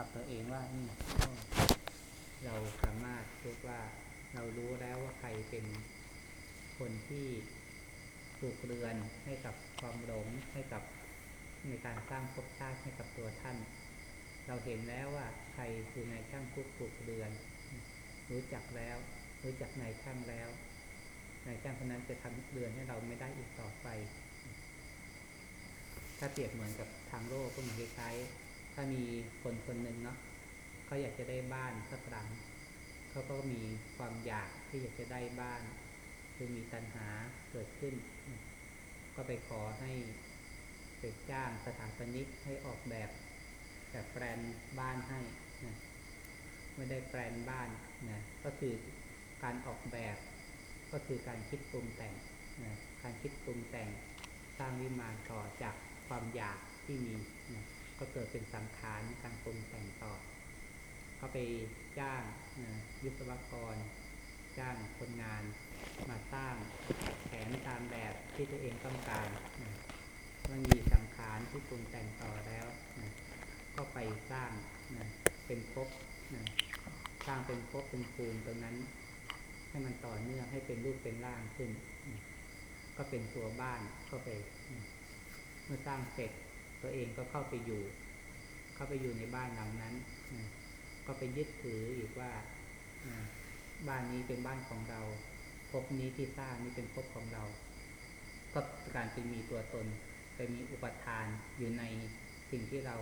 กับตัวเองว่านี่เราสามารถเรียกว่าเรารู้แล้วว่าใครเป็นคนที่ปลูกเรือนให้กับความหลงให้กับในการสร้างภพชาติให้กับตัวท่าน เราเห็นแล้วว่าใครคือนายช่างผู้ปลูกเรือน รู้จักแล้ว รู้จักนายช่างแล้วนายช่างคนนั้นจะทำเรือนให้เราไม่ได้อีกต่อไป ถ้าเปรียบเหมือนกับทางโลกก็เหมือนคล้ายๆ ถ้ามีคนคนหนึ่งเนาะเขาอยากจะได้บ้านสักหลังเขาก็มีความอยากที่อยากจะได้บ้าน คือมีตัณหาเกิดขึ้น ก็ไปขอให้ไปจ้างสถาปนิกให้ออกแบบแบบแปลนบ้านให้นะไม่ได้แปลนบ้านนะก็คือการออกแบบ ก็คือการคิดปรุงแต่งนะการคิดปรุงแต่งสร้างวิมานต่อจากความอยากที่มีนะ ก็เกิดเป็นสังขารการปรุงแต่งต่อเขาไปจ้างนะวิศวกร จ้างคนงานมาสร้างแผนตามแบบที่ตัวเองต้องการนะมันมีสังขารที่ปรุงแต่งต่อแล้วนะก็ไปสร้างนะเป็นภพนะสร้างเป็นภพเป็นภูมิตรงนั้น ให้มันต่อเนื่องให้เป็นรูปเป็นร่างขึ้นนะก็เป็นตัวบ้านเข้าไปนะเมื่อสร้างเสร็จ ตัวเองก็เข้าไปอยู่ เข้าไปอยู่ในบ้านหลังนั้นนะก็ไปยึดถืออีกว่าบ้านนี้เป็นบ้านของเราภพนี้ที่สร้างนี้เป็นภพของเรา ก็การเป็นมีตัวตน ไปมีอุปทานอยู่ในสิ่งที่เรา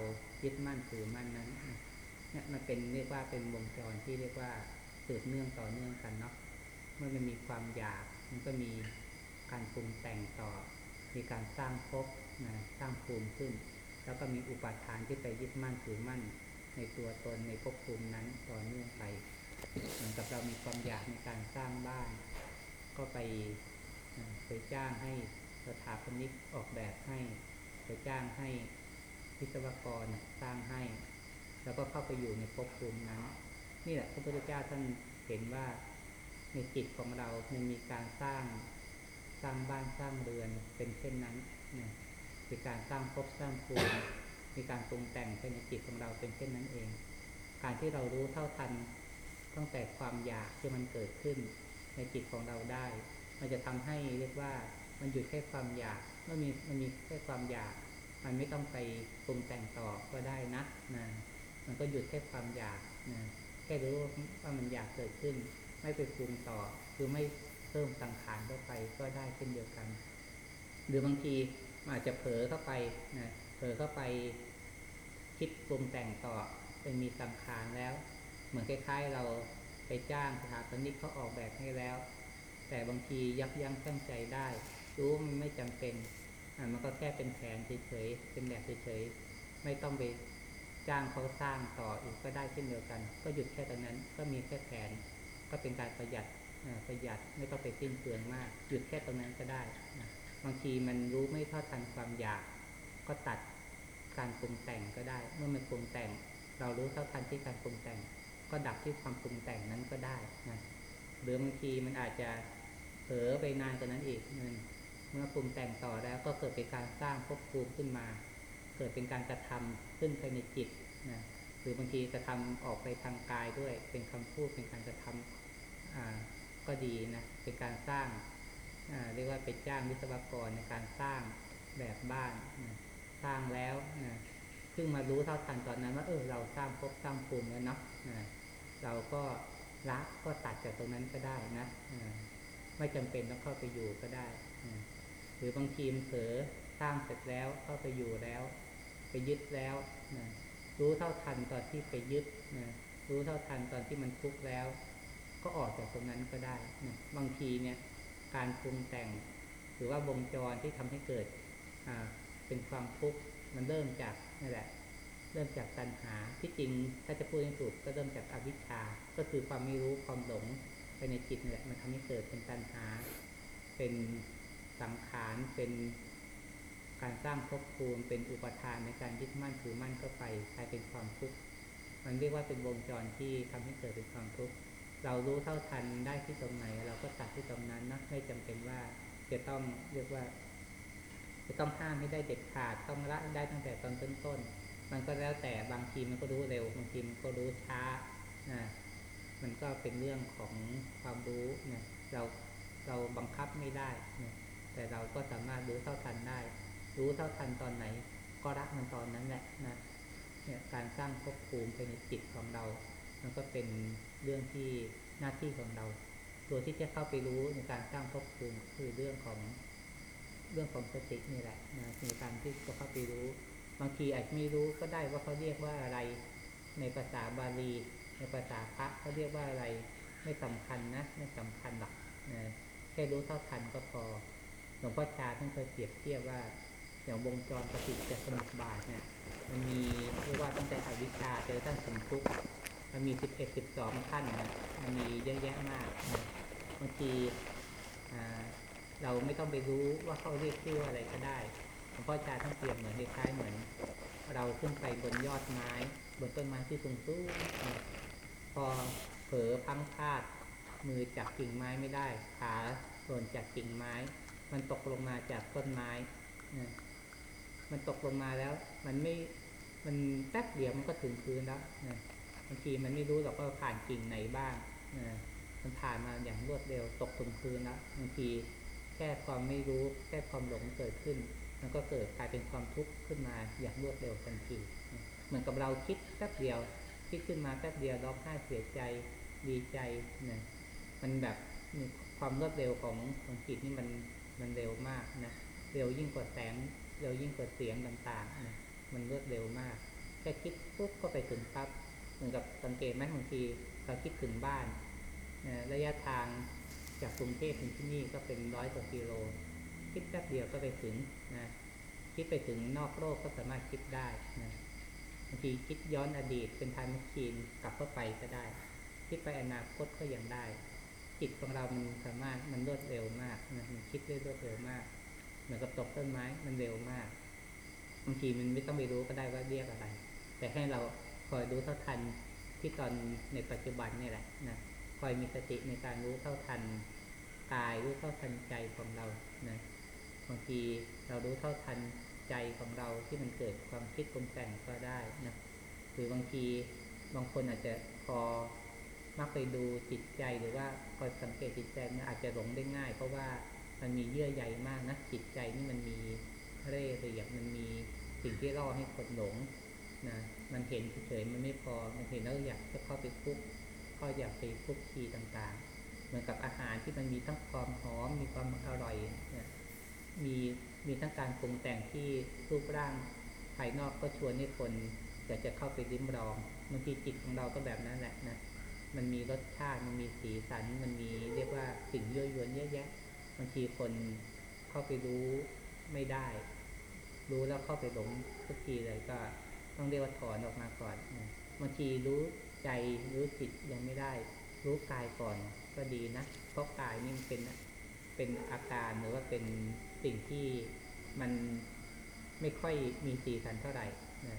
ยึดมั่นถือมั่นนั้นเนี่ยมันเป็นเรียกว่าเป็นวงจรที่เรียกว่าสืบเนื่องต่อเนื่องกันเนาะเมื่อมันมีความอยากมันก็มีการปรุงแต่งต่อ มีการสร้างภพ สร้างภูมิขึ้น แล้วก็มีอุปทานที่ไปยึดมั่นถือมั่น ในตัวตนในภพภูมินั้นต่อเนื่องไป เหมือนกับเรามีความอยากในการสร้างบ้าน ก็ไปไปจ้างให้สถาปนิกออกแบบให้ ไปจ้างให้วิศวกรสร้างให้ แล้วก็เข้าไปอยู่ในภพภูมินั้น นี่แหละพระพุทธเจ้าท่านเห็นว่าในจิตของเรามันมีการสร้างสร้างบ้านสร้างเรือนเป็นเช่นนั้นนะ มีการสร้างภพสร้างภูมิมีการปรุงแต่งภายในจิตของเราเป็นเช่นนั้นเอง การที่เรารู้เท่าทันตั้งแต่ความอยากที่มันเกิดขึ้น ในจิตของเราได้ มันจะทำให้เรียกว่ามันหยุดแค่ความอยากเมื่อมีมันมีแค่ความอยาก มันไม่ต้องไปปรุงแต่งต่อก็ได้นะนะมันก็หยุดแค่ความอยากนะแค่รู้ว่ามันอยากเกิดขึ้น ไม่ไปปรุงต่อ คือไม่เพิ่มสังขารเข้าไปก็ได้เช่นเดียวกัน หรือบางที อาจจะเผลอเข้าไปนะเผลอเข้าไปคิดปรุงแต่งต่อเป็นมีสังขารแล้ว เหมือนคล้ายๆเราไปจ้างสถาปนิกเขาออกแบบให้แล้ว แต่บางทียับยั้งชั่งใจได้ รู้มันไม่จำเป็นอ่ามันก็แค่เป็นแผนเฉยๆเป็นแบบเฉยๆไม่ต้องไปจ้างเขาสร้างต่ออีกก็ได้เช่นเดียวกัน ก็หยุดแค่ตรงนั้นก็มีแค่แผน ก็เป็นการประหยัดประหยัดไม่ต้องไปสิ้นเปลืองมาก หยุดแค่ตรงนั้นก็ได้นะ บางทีมันรู้ไม่เท่าทันความอยาก ก็ตัดการปรุงแต่งก็ได้ เมื่อมันปรุงแต่ง เรารู้เท่าทันที่การปรุงแต่ง ก็ดับที่ความปรุงแต่งนั้นก็ได้นะหรือบางทีมันอาจจะเผลอไปนานกว่านั้นอีกเมื่อปรุงแต่งต่อแล้วก็เกิดเป็นการสร้างภพภูมิขึ้นมา เกิดเป็นการกระทำขึ้นภายในจิตนะหรือบางทีกระทำออกไปทางกายด้วย เป็นคำพูดเป็นการกระทำก็ดีนะเป็นการสร้าง เรียกว่าไปจ้างวิศวกรในการสร้างแบบบ้านนะสร้างแล้วนะซึ่งมารู้เท่าทันตอนนั้นว่าเออเราสร้างภพสร้างภูมิแล้วเนาะเราก็ละก็ตัดจากตรงนั้นก็ได้นะไม่จำเป็นต้องเข้าไปอยู่ก็ได้ หรือบางทีมเผลอสร้างเสร็จแล้วเข้าไปอยู่แล้ว ไปยึดแล้วนะรู้เท่าทันตอนที่ไปยึดนะรู้เท่าทันตอนที่มันทุกข์แล้ว ก็ออกจากตรงนั้นก็ได้นะบางทีเนี่ย การปรุงแต่ง หรือว่าวงจรที่ทำให้เกิดเป็นความทุกข์มันเริ่มจากนี่แหละ เริ่มจากตัณหาที่จริงถ้าจะพูดให้ถูกก็เริ่มจากอวิชชา ก็คือความไม่รู้ความหลงไปในจิตนี่แหละมันทำให้เกิดเป็นตัณหา เป็นสังขารเป็นการสร้างภพภูมิเป็นอุปทานในการยึดมั่นถือมั่นก็ไปกลายเป็นความทุกข์มันเรียกว่าเป็นวงจรที่ทำให้เกิดเป็นความทุกข์ เรารู้เท่าทันได้ที่ตรงไหน เราก็ตัดที่ตรงนั้นนะไม่จำเป็นว่าจะต้องเรียกว่า จะต้องห้ามให้ได้เด็ดขาดต้องละได้ตั้งแต่ตอนต้นๆมันก็แล้วแต่บางทีมันก็รู้เร็วบางทีมันก็รู้ช้านะมันก็เป็นเรื่องของความรู้นะเราเราบังคับไม่ได้นะแต่เราก็สามารถรู้เท่าทันได้ รู้เท่าทันตอนไหน ก็รักมันตอนนั้นแหละนะเนี่ยการสร้างภพภูมิภายในจิตของเรา มันก็เป็นเรื่องที่หน้าที่ของเรา ตัวที่จะเข้าไปรู้ในการสร้างภพภูมิคือเรื่องของเรื่องของสตินี่แหละนะในการที่จะเข้าไปรู้ บางทีอาจไม่รู้ก็ได้ว่าเขาเรียกว่าอะไร ในภาษาบาลี ในภาษาพระเขาเรียกว่าอะไร ไม่สำคัญนะไม่สำคัญหรอกนะแค่รู้เท่าทันก็พอหลวงพ่อชาท่านเคยเปรียบเทียบว่าอย่างวงจรปฏิจจสมุปบาทเนี่ยมันมีเรียกว่าตั้งแต่อวิชชาเจอตั้งสมทุกข์ มันมีสิบเอ็ดสิบสองขั้นนะมันมีเยอะแยะมากนะบางทีเราไม่ต้องไปรู้ว่าเขาเรียกชื่ออะไรก็ได้หลวงพ่อชาท่านเปรียบเหมือนคล้ายเหมือน เราขึ้นไปบนยอดไม้ บนต้นไม้ที่สูงสูงพอเผลอพังพลาด มือจับกิ่งไม้ไม่ได้ ขาส่วนจากกิ่งไม้ มันตกลงมาจากต้นไม้มันตกลงมาแล้ว มันไม่มันแป๊บเดียวมันก็ถึงพื้นแล้วนะ บางทีมันไม่รู้หรอกว่าผ่านกิ่งไหนบ้างนะมันผ่านมาอย่างรวดเร็วตกถึงพื้นแล้วบางทีแค่ความไม่รู้แค่ความหลงเกิดขึ้น มันก็เกิดกลายเป็นความทุกข์ขึ้นมาอย่างรวดเร็วทันทีเหมือนกับเราคิดแป๊บเดียวคิดขึ้นมาแป๊บเดียวร้องไห้เสียใจดีใจนะมันแบบมีความรวดเร็วของของจิตนี่มันมันเร็วมากนะเร็วยิ่งกว่าแสงเร็วยิ่งกว่าเสียงต่างๆนะมันรวดเร็วมากแค่คิดปุ๊บก็ไปถึงปั๊บ เหมือนกับสังเกตไหมบางทีเราคิดถึงบ้านระยะทางจากกรุงเทพถึงที่นี่ก็เป็นร้อยกว่ากิโล คิดแป๊บเดียวก็ไปถึงนะคิดไปถึงนอกโลกก็สามารถคิดได้นะบางทีคิดย้อนอดีตเป็นทม์แมชชีนกลับเข้าไปก็ได้ คิดไปอนาคตก็ยังได้ จิตของเรามันสามารถมันรวดเร็วมากนะมันคิดได้รวดเร็วมาก เหมือนกับตกต้นไม้มันเร็วมากบางทีมันไม่ต้องไปรู้ก็ได้ว่าเรียกอะไร แต่ให้เรา คอยรู้เท่าทันที่ตอนในปัจจุบันนี่แหละนะคอยมีสติในการรู้เท่าทันกายรู้เท่าทันใจของเรานะบางทีเรารู้เท่าทันใจของเราที่มันเกิดความคิดปรุงแต่งก็ได้นะหรือบางทีบางคนอาจจะพอมักไปดูจิตใจหรือว่าคอยสังเกตจิตใจมันอาจจะหลงได้ง่าย เพราะว่ามันมีเยื่อใยมากนะจิตใจนี่มันมีเร่ระยบมันมีสิ่งที่ล่อให้คนหลง นะมันเห็นเฉยมันไม่พอ มันเห็นแล้วอยากจะเข้าไปคุกก็อยากไปคุกคีต่างๆ เหมือนกับอาหารที่มันมีทั้งความหอมมีความอร่อยนะมีมีทั้งการปรุงแต่งที่รูปร่างภายนอกก็ชวนให้คนอยากจะเข้าไปลิ้มลองบางทีจิตของเราก็แบบนั้นแหละนะมันมีรสชาติมันมีสีสันมันมีเรียกว่าสิ่งยั่วยวนเยอะแยะบางทีคนเข้าไปรู้ไม่ได้ รู้แล้วเข้าไปหลงทุกทีเลยก็ ต้องเรียกว่าถอนออกมาก่อนบางทีรู้ใจรู้จิตยังไม่ได้ รู้กายก่อนก็ดีนะเพราะกายนี่มันเป็นเป็นอาการหรือว่าเป็นสิ่งที่มันไม่ค่อยมีสีสันเท่าไหร่นะ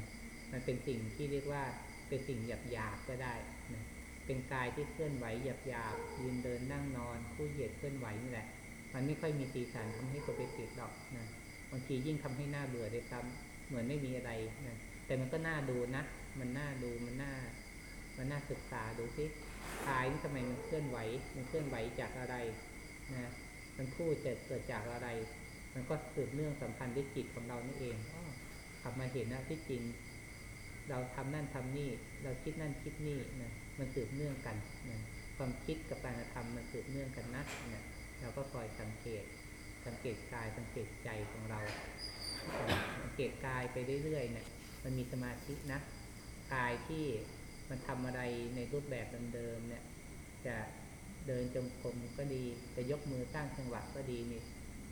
มันเป็นสิ่งที่เรียกว่าเป็นสิ่งหยาบหยาบก็ได้นะเป็นกายที่เคลื่อนไหวหยาบหยาบยืนเดินนั่งนอน คู่เหยียดเคลื่อนไหวนี่แหละ มันไม่ค่อยมีสีสันทำให้คนไปติดหรอกนะบางทียิ่งทำให้หน้าเบื่อด้วยซ้ำเหมือนไม่มีอะไรนะ แต่มันก็น่าดูนะ มันน่าดู มันน่า มันน่าศึกษาดูสิกายนี่ทำไมมันเคลื่อนไหว มันเคลื่อนไหวจากอะไรนะ มันพูดจะเกิดจากอะไร มันก็สืบเนื่องสัมพันธ์ด้วยจิตของเรานี่เองอ้อกลับมาเห็นนะที่จริง เราทำนั่นทำนี่ เราคิดนั่นคิดนี่นะ มันสืบเนื่องกันนะความคิดกับการกระทำมันสืบเนื่องกันนะนะเราก็คอยสังเกต สังเกตกาย สังเกตใจของเรา สังเกตกายไปเรื่อยๆเนี่ย มันมีสมาธินะกายที่มันทำอะไรในรูปแบบเดิมๆเนี่ย จะเดินจงกรมก็ดี จะยกมือสร้างจังหวะก็ดีนี่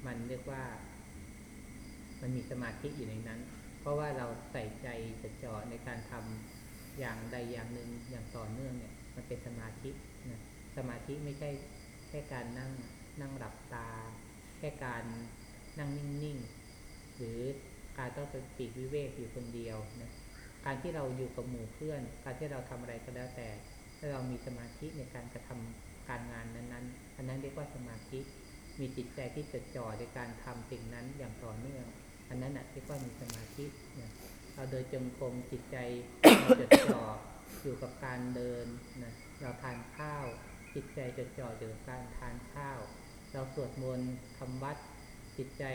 มันเรียกว่า มันมีสมาธิอยู่ในนั้น เพราะว่าเราใส่ใจจดจ่อในการทำอย่างใดอย่างหนึ่งอย่างต่อเนื่องเนี่ย มันเป็นสมาธินะสมาธิไม่ใช่แค่การนั่งนั่งหลับตา แค่การนั่งนิ่งๆหรือ การต้องไปปีกวิเวกอยู่คนเดียวนะการที่เราอยู่กับหมู่เพื่อน การที่เราทำอะไรก็แล้วแต่ ถ้าเรามีสมาธิในการกระทำการงานนั้นๆ อันนั้นเรียกว่าสมาธิ มีจิตใจที่จดจ่อในการทำสิ่งนั้นอย่างต่อเนื่อง อันนั้นน่ะเรียกว่ามีสมาธินะเราเดินจงกรมจิตใจจดจ่ออยู่กับการเดินนะเราทานข้าว จิตใจจดจ่ออยู่กับการทานข้าว เราสวดมนต์ทำวัดจิตใจ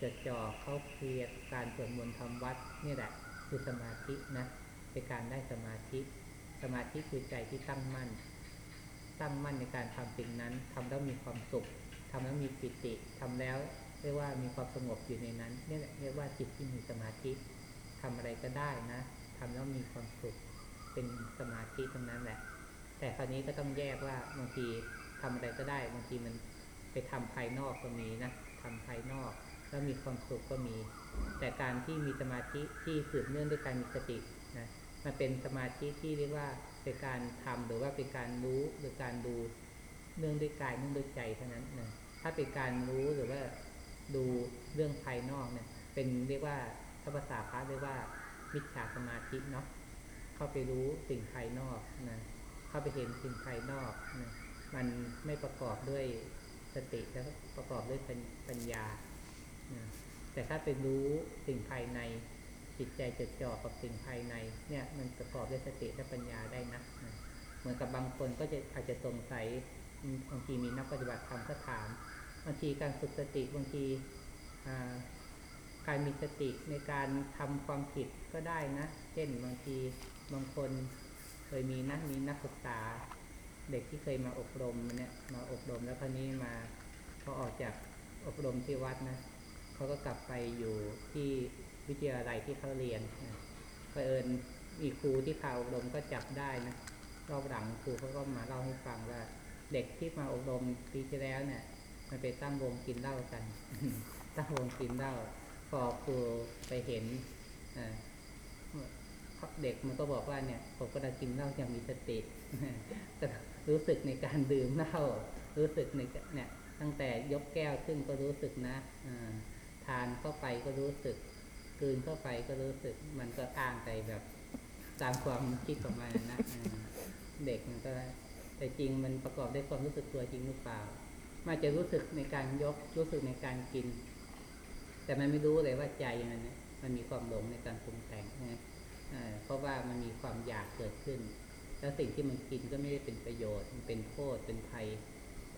จดจ่อเข้าเคลียร์การสวดมนต์ทำวัดนี่แหละคือสมาธินะเป็นการได้สมาธิ สมาธิคือใจที่ตั้งมั่น ตั้งมั่นในการทำสิ่งนั้นทำแล้วมีความสุขทำแล้วมีปิติทำแล้วเรียกว่ามีความสงบอยู่ในนั้นนี่แหละเรียกว่าจิตที่มีสมาธิทำอะไรก็ได้นะทำแล้วมีความสุข เป็นสมาธิตรงนั้นแหละ แต่คราวนี้ก็ต้องแยกว่าบางทีทำอะไรก็ได้ บางทีมันไปทำภายนอกก็มีนะทำภายนอก แล้วมีความสุขก็มี แต่การที่มีสมาธิที่สืบเนื่องด้วยการมีสตินะมันเป็นสมาธิที่เรียกว่าเป็นการทำหรือว่าเป็นการรู้หรือการดูเนื่องด้วยกายเนื่องด้วยใจเท่านั้นนะถ้าเป็นการรู้หรือว่าดูเรื่องภายนอกเนี่ยเป็นเรียกว่าถ้าภาษาพระเรียกว่ามิจฉาสมาธิเนาะเข้าไปรู้สิ่งภายนอกนะเข้าไปเห็นสิ่งภายนอกนะมันไม่ประกอบด้วยสติแล้วประกอบด้วยปัญญา แต่ถ้าไปรู้สิ่งภายใน จิตใจจดจ่อกับสิ่งภายใน เนี่ยมันประกอบด้วยสติและปัญญาได้นะเหมือนกับบางคนก็จะอาจจะสงสัยบางทีมีนักปฏิบัติธรรมก็ถามบางทีการฝึกสติบางทีการมีสติในการทำความผิดก็ได้นะ เช่นบางทีบางคนเคยมีนะมีนักศึกษา เด็กที่เคยมาอบรมเนี่ยมาอบรมแล้วคราวนี้มาพอออกจากอบรมที่วัดนะ เขาก็กลับไปอยู่ที่วิทยาลัยที่เขาเรียนนะเผอิญมีครูที่พาอบรมก็จับได้นะรอบหลังครูเขาก็มาเล่าให้ฟังว่า เด็กที่มาอบรมปีที่แล้วเนี่ย มันไปตั้งวงกินเหล้ากัน ตั้งวงกินเหล้าพอครูไปเห็นเด็กมันก็บอกว่าเนี่ย ผมก็ได้กินเหล้าอย่างมีสติรู้สึกในการดื่มเหล้ารู้สึกในเนี่ยตั้งแต่ยกแก้วขึ้นก็รู้สึกนะอ่า ทานเข้าไปก็รู้สึกกืนเข้าไปก็รู้สึก มันก็อ้างไปแบบตามความคิดของมันนะเด็กมันก็แต่จริงมันประกอบด้วยความรู้สึกตัวจริงหรือเปล่ามันอาจะรู้สึกในการยกรู้สึกในการกิน แต่มันไม่รู้เลยว่าใจมันมันมีความหลงในการปรุงแต่งนะเพราะว่ามันมีความอยากเกิดขึ้น แล้วสิ่งที่มันกินก็ไม่ได้เป็นประโยชน์ มันเป็นโทษเป็นภัย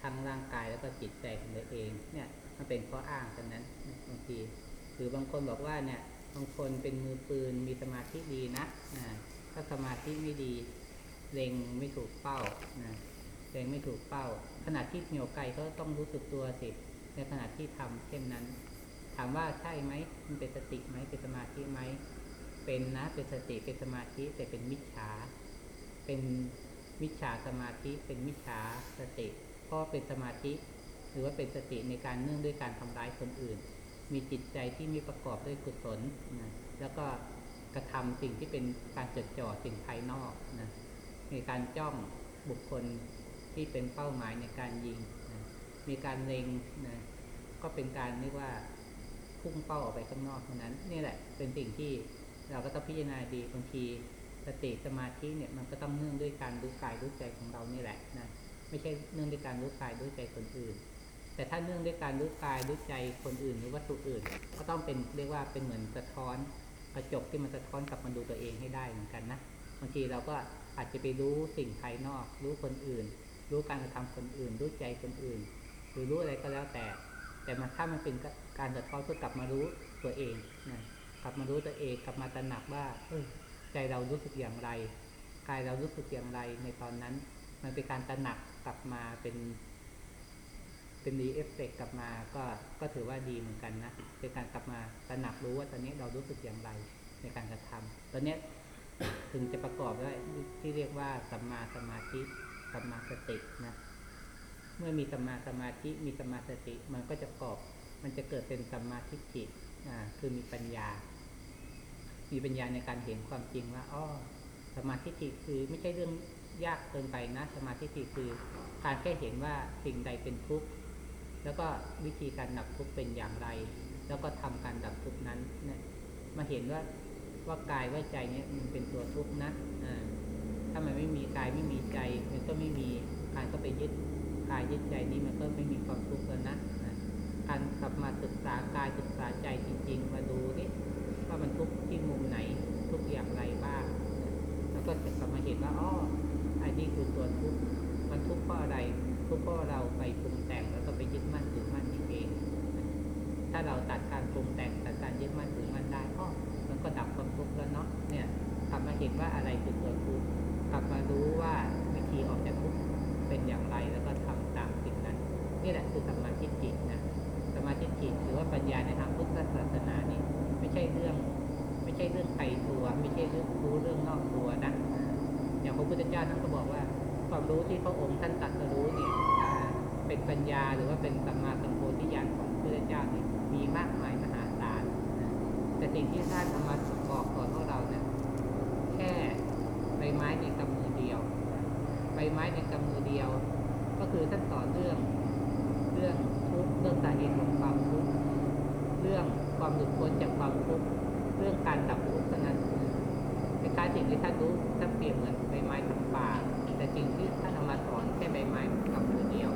ทั้งร่างกายแล้วก็จิตใจของตัวเอง เนี่ย มันเป็นข้ออ้างกันนั้นบางทีหรือบางคนบอกว่าเนี่ยบางคนเป็นมือปืนมีสมาธิดีนะถ้าสมาธิไม่ดีเล็งไม่ถูกเป้านะเล็งไม่ถูกเป้า ขณะที่เหนียวไกลก็ต้องรู้สึกตัวสิในขณะที่ทำเช่นนั้น ถามว่าใช่ไหมมันเป็นสติไหมเป็นสมาธิไหมเป็นนะเป็นสติเป็นสมาธิแต่เป็นมิจฉา เป็นมิจฉาสมาธิเป็นมิจฉาสติ เพราะเป็นสมาธิ หรือว่าเป็นสติในการเนื่องด้วยการทำร้ายคนอื่น มีจิตใจที่ไม่ประกอบด้วยกุศลนะแล้วก็กระทำสิ่งที่เป็นการจดจ่อสิ่งภายนอกนะในการจ้องบุคคลที่เป็นเป้าหมายในการยิงนะมีการเล็งนะก็เป็นการเรียกว่าพุ่งเป้าออกไปข้างนอกเท่านั้นนี่แหละเป็นสิ่งที่เราก็ต้องพิจารณาดีบางทีสติสมาธิเนี่ยมันก็ต้องเนื่องด้วยการรู้กายรู้ใจของเรานี่แหละนะไม่ใช่เนื่องด้วยการรู้กายรู้ใจคนอื่น แต่ถ้าเนื่องด้วยการรู้กายรู้ใจคนอื่นหรือวัตถุอื่น ก็ต้องเป็นเรียกว่าเป็นเหมือนสะท้อนกระจกที่มันสะท้อนกลับมาดูตัวเองให้ได้เหมือนกันนะบางทีเราก็อาจจะไปรู้สิ่งภายนอก รู้คนอื่น รู้การกระทำคนอื่น รู้ใจคนอื่น หรือรู้อะไรก็แล้วแต่ แต่มาถ้ามันเป็นการสะท้อนเพื่อกลับมารู้ตัวเองนะกลับมารู้ตัวเองกลับมาตระหนักว่าเออใจเรารู้สึกอย่างไรกายเรารู้สึกอย่างไรในตอนนั้น มันเป็นการตระหนักกลับมาเป็น เป็น reflect กลับมาก็ก็ถือว่าดีเหมือนกันนะเป็นการกลับมาตระหนักรู้ว่าตอนนี้เรารู้สึกอย่างไรในการกระทำตอนนี้ถึงจะประกอบด้วยที่เรียกว่าสัมมาสมาธิสัมมาสตินะเมื่อมีสัมมาสมาธิมีสัมมาสติมันก็จะประกอบ มันจะเกิดเป็นสัมมาทิฏฐิอ่าคือมีปัญญา มีปัญญาในการเห็นความจริงว่าอ้อสมาธิฏฐิคือไม่ใช่เรื่องยากเกินไปนะ สมาธิคือการแค่เห็นว่าสิ่งใดเป็นทุกข์ แล้วก็วิธีการดับทุกข์เป็นอย่างไร แล้วก็ทำการดับทุกข์นั้นเนี่ยมาเห็นว่าว่ากายว่าใจเนี่ยมันเป็นตัวทุกข์นะอ่าถ้ามันไม่มีกายไม่มีใจมันก็ไม่มีการก็ไปยึดกายยึดใจนี้มันก็ไม่มีความทุกข์แล้วนะการกลับมาศึกษากายศึกษาใจจริง ๆ มาดูนี่ว่ามันทุกข์ที่มุมไหนทุกข์อย่างไรบ้าง แล้วก็จะกลับมาเห็นว่าอ๋ออันนี้คือตัวทุกข์มันทุกข์เพราะอะไร ทุกข์เพราะเราไปปรุง ไปยึดมั่นถือมั่นนี่เอง ถ้าเราตัดการปรุงแต่งตัดการยึดมั่นถือมั่นได้อ๋อมันก็ดับความทุกข์แล้วเนาะเนี่ยกลับมาเห็นว่าอะไรคือตัวทุกข์กลับมารู้ว่าวิธีออกจากทุกข์เป็นอย่างไรแล้วก็ทำตามสิ่งนั้น นี่แหละคือสมาธิจิตนะสมาธิจิตหรือว่าปัญญาในทางพุทธศาสนานี่ไม่ใช่เรื่อง ไม่ใช่เรื่องไกลตัวไม่ใช่เรื่องรู้เรื่องนอกตัวนะอย่างพระพุทธเจ้าท่านก็บอกว่าความรู้ที่พระองค์ท่านตรัดรู้เนี่ย เป็นปัญญาหรือว่าเป็นสัมมาสัมโพธิญาณของพระพุทธเจ้าเนี่ยมีมากมายมหาศาลแต่สิ่งที่ท่านเอามาบอกสอนพวกเราเนี่ยแค่ใบไม้ในกำมือเดียวใบไม้ในกำมือเดียว ก็คือท่านสอนเรื่องเรื่องทุกข์เรื่องสาเหตุของความทุกข์เรื่องความหลุดพ้นจากความทุกข์เรื่องการดับทุกข์นั้นคล้ายสิ่งที่ท่านรู้ท่านเปรียบเหมือนใบไม้ทั้งป่าแต่สิ่งที่ท่านเอามาสอนแค่ใบไม้กับมือเดียว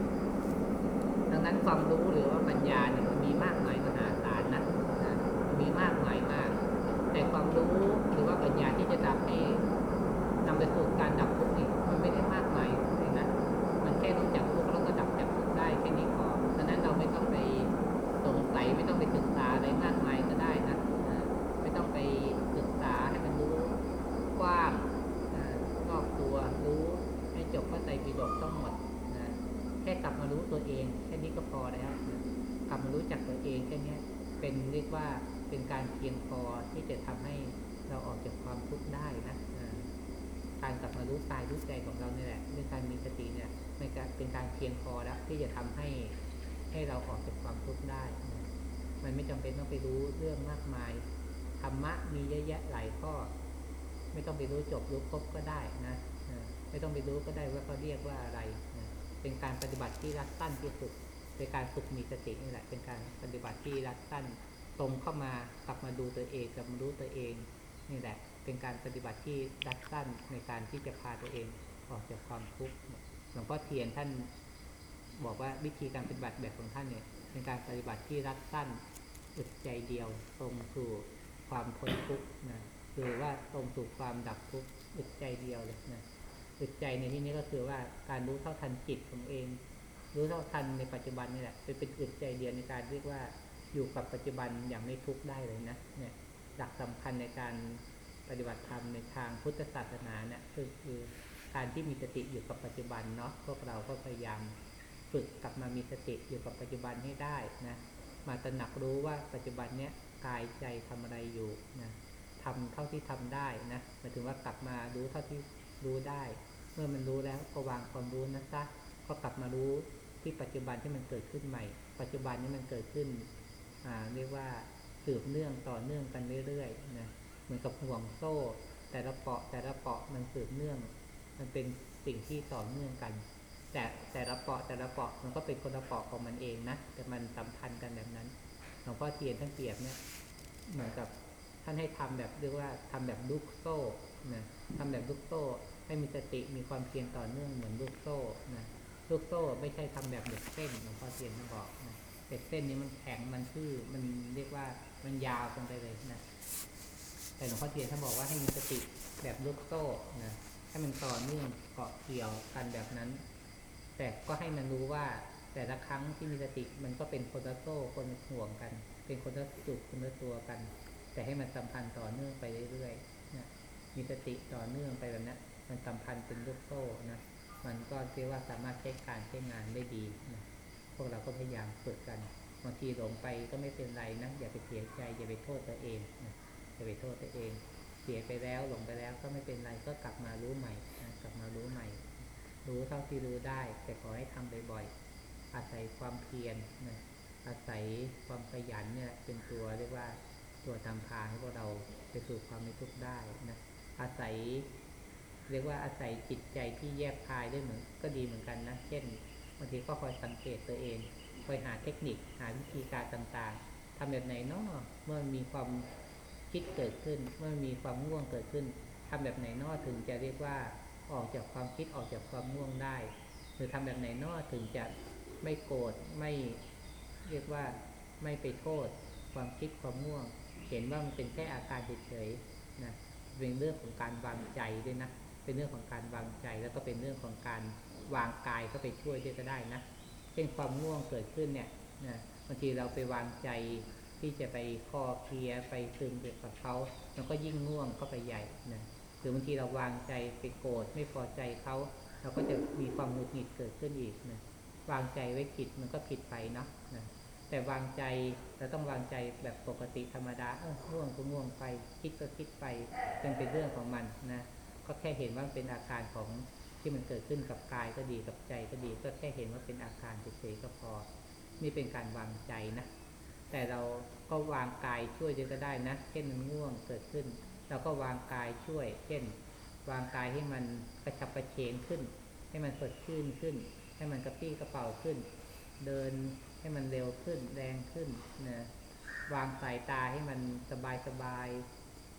ดังนั้นความรู้หรือว่าปัญญาเนี่ยมันมีมากมายมหาศาลนะนะมันมีมากมายมาก แต่ความรู้หรือว่าปัญญาที่จะทำให้นำไปสู่การดับทุกข์นี่มันไม่ได้มากมายเลยนะมันแค่รู้จักทุกข์แล้วก็ดับจากทุกข์ได้แค่นี้พอดังนั้นเราไม่ต้องไปสงสัยไม่ต้องไปศึกษาอะไรมากมายก็ได้นะอ่าไม่ต้องไปศึกษาให้มันรู้กว้างอ่านอกตัวรู้ให้จบพระไตรปิฎกทั้งหมด แค่กลับมารู้ตัวเอง แค่นี้ก็พอแล้วกลับมารู้จักตัวเองแค่นี้เป็นเรียกว่าเป็นการเพียงพอที่จะทำให้เราออกจากความทุกข์ได้นะการกลับมารู้กายรู้ใจของเราเนี่ยแหละด้วยการมีสติเนี่ยในเป็นการเพียงพอแล้วที่จะทำให้ให้เราออกจากความทุกข์ได้ มันไม่จำเป็นต้องไปรู้เรื่องมากมายธรรมะมีเยอะแยะหลายข้อ ไม่ต้องไปรู้จบรู้ครบก็ได้นะไม่ต้องไปรู้ก็ได้ว่าเขาเรียกว่าอะไร เป็นการปฏิบัติที่รัดสั้นที่สุดเป็นการฝึกมีสตินี่แหละ เป็นการปฏิบัติที่รัดสั้นตรงเข้ามากลับมาดูตัวเองกลับมารู้ตัวเองนี่แหละ เป็นการปฏิบัติที่รัดสั้นในการที่จะพาตัวเองออกจากความทุกข์หลวงพ่อเทียนท่านบอกว่าวิธีการปฏิบัติแบบของท่านเนี่ยเป็นการปฏิบัติที่รัดสั้นอึดใจเดียวตรงสู่ความพ้นทุกข์นะหรือว่าตรงสู่ความดับทุกข์อึดใจเดียวเลยนะ อึดใจในที่นี้ก็คือว่าการรู้เท่าทันจิตของเอง รู้เท่าทันในปัจจุบันนี่แหละเป็นเป็นอึดใจเดียวในการเรียกว่าอยู่กับปัจจุบันอย่างไม่ทุกข์ได้เลยนะเนี่ยหลักสำคัญในการปฏิบัติธรรมในทางพุทธศาสนาเนี่ยคือคือการที่มีสติอยู่กับปัจจุบันเนาะพวกเราก็พยายามฝึกกลับมามีสติอยู่กับปัจจุบันให้ได้นะมาตระหนักรู้ว่าปัจจุบันเนี้ยกายใจทำอะไรอยู่นะทำเท่าที่ทำได้นะหมายถึงว่ากลับมารู้เท่าที่รู้ได้ เมื่อมันรู้แล้วก็วางความรู้นะซะก็กลับมารู้ที่ปัจจุบันที่มันเกิดขึ้นใหม่ ปัจจุบันนี้มันเกิดขึ้นเรียกว่าสืบเนื่องต่อเนื่องกันเรื่อยๆนะเหมือนกับห่วงโซ่ แต่ละเปาะแต่ละเปาะมันสืบเนื่อง มันเป็นสิ่งที่ต่อเนื่องกัน แต่แต่ละเปาะแต่ละเปาะมันก็เป็นคนละเปาะของมันเองนะแต่มันสัมพันธ์กันแบบนั้นหลวงพ่อเทียนท่านเปรียบเนี่ยเหมือนกับท่านให้ทำแบบเรียกว่าทำแบบลูกโซ่นะทำแบบลูกโซ่ ให้มีสติมีความเพียรต่อเนื่องเหมือนลูกโซ่นะลูกโซ่ไม่ใช่ทำแบบเหล็กเส้นหลวงพ่อเทียนท่านบอกนะเหล็กเส้นนี้มันแข็งมันทื่อมันเรียกว่ามันยาวลงไปเลยนะแต่หลวงพ่อเทียนท่านบอกว่าให้มีสติแบบลูกโซ่นะให้มันต่อเนื่องเกาะเกี่ยวกันแบบนั้น แต่ก็ให้มันรู้ว่าแต่ละครั้งที่มีสติมันก็เป็นคนละโซ่คนละห่วงกัน เป็นคนละจุดคนละตัวกัน แต่ให้มันสัมพันธ์ต่อเนื่องไปเรื่อยๆนะมีสติต่อเนื่องไปแบบนั้น มันสัมพันธ์เป็นลูกโซ่นะมันก็เรียกว่าสามารถใช้การใช้งานได้ดีนะพวกเราก็พยายามฝึกกันบางทีหลงไปก็ไม่เป็นไรนะอย่าไปเสียใจอย่าไปโทษตัวเองนะจะไปโทษตัวเอง เสียไปแล้วหลงไปแล้วก็ไม่เป็นไรก็กลับมารู้ใหม่นะกลับมารู้ใหม่ รู้เท่าที่รู้ได้ แต่ขอให้ทำบ่อยๆอาศัยความเพียรนะอาศัยความขยันเนี่ยเป็นตัวเรียกว่าตัวทำทาให้พวกเราไปสู่ความไม่ทุกข์ได้นะอาศัย เรียกว่าอาศัยจิตใจที่แยบคายได้เหมือนก็ดีเหมือนกันนะเช่นบางทีก็คอยสังเกตตัวเองคอยหาเทคนิคหาวิธีการต่างๆทำแบบไหนเนาะเมื่อมีความคิดเกิดขึ้น เมื่อมีความง่วงเกิดขึ้นทำแบบไหนนอถึงจะเรียกว่าออกจากความคิดออกจากความง่วงได้ หรือทำแบบไหนนอถึงจะไม่โกรธไม่เรียกว่าไม่ไปโทษ ความคิดความง่วง เห็นว่ามันเป็นแค่อาการเฉยๆนะเป็นเรื่องของการวางใจด้วยนะ เป็นเรื่องของการวางใจ แล้วก็เป็นเรื่องของการวางกายเข้าไปช่วยด้วยก็ได้นะเช่นความง่วงเกิดขึ้นเนี่ยนะบางทีเราไปวางใจที่จะไปคอเคลียไปซึมไปกับเขามันก็ยิ่งง่วงเข้าไปใหญ่นะหรือบางทีเราวางใจไปโกรธไม่พอใจเขาเราก็จะมีความหงุดหงิดเกิดขึ้นอีกนะวางใจไว้ผิดมันก็ผิดไปเนาะนะแต่วางใจเราต้องวางใจแบบปกติธรรมดาเออง่วงก็ง่วงไปคิดก็คิดไปเป็นเป็นเรื่องของมันนะ ก็แค่เห็นว่าเป็นอาการของที่มันเกิดขึ้นกับกายก็ดีกับใจก็ดี ก็แค่เห็นว่าเป็นอาการเฉยๆก็พอ นี่เป็นการวางใจนะ แต่เราก็วางกายช่วยด้วยก็ได้นะ เช่นมันง่วงเกิดขึ้น เราก็วางกายช่วย เช่น วางกายให้มันกระชับกระเฉงขึ้น ให้มันสดชื่นขึ้น ให้มันกระปี้กระเป๋าขึ้น เดินให้มันเร็วขึ้นแรงขึ้นนะวางสายตาให้มันสบายสบาย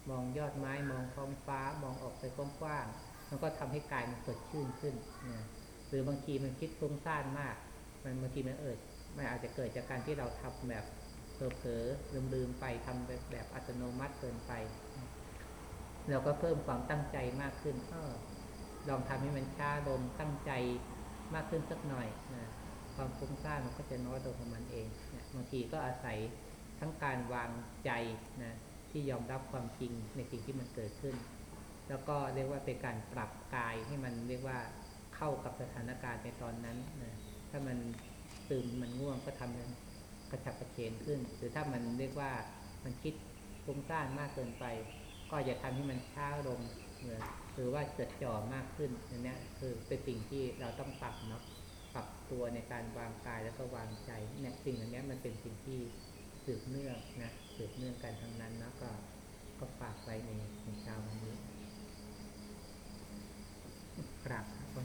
มองยอดไม้มองท้องฟ้ามองออกไปกว้างๆมันก็ทำให้กายมันสดชื่นขึ้นนะหรือบางทีมันคิดฟุ้งซ่านมาก มันบางทีมันเอิดมันอาจจะเกิดจากการที่เราทำแบบเผลอๆลืมๆไปทำแบบแบบอัตโนมัติเกินไป เราก็เพิ่มความตั้งใจมากขึ้นออลองทำให้มันช้าลงตั้งใจมากขึ้นสักหน่อยนะความฟุ้งซ่านมันก็จะน้อยลงของมันเองนะบางทีก็อาศัยทั้งการวางใจนะ ที่ยอมรับความจริงในสิ่งที่มันเกิดขึ้น แล้วก็เรียกว่าเป็นการปรับกายให้มันเรียกว่าเข้ากับสถานการณ์ในตอนนั้นนะถ้ามันตื่นมันง่วงก็ทำมันกระฉับกระเฉงขึ้น หรือถ้ามันเรียกว่ามันคิดฟุ้งซ่านมากเกินไป ก็อย่าทำให้มันช้าลงหรือหรือว่าจดจ่อมากขึ้นอันนี้คือเป็นสิ่งที่เราต้องปรับเนาะปรับตัวในการวางกายแล้วก็วางใจเนี่ยสิ่งอันนี้มันเป็นสิ่งที่สืบเนื่องนะ สืบเนื่องกันทั้งนั้นนะก็ก็ฝากไว้ในในช้าวันนี้กราบ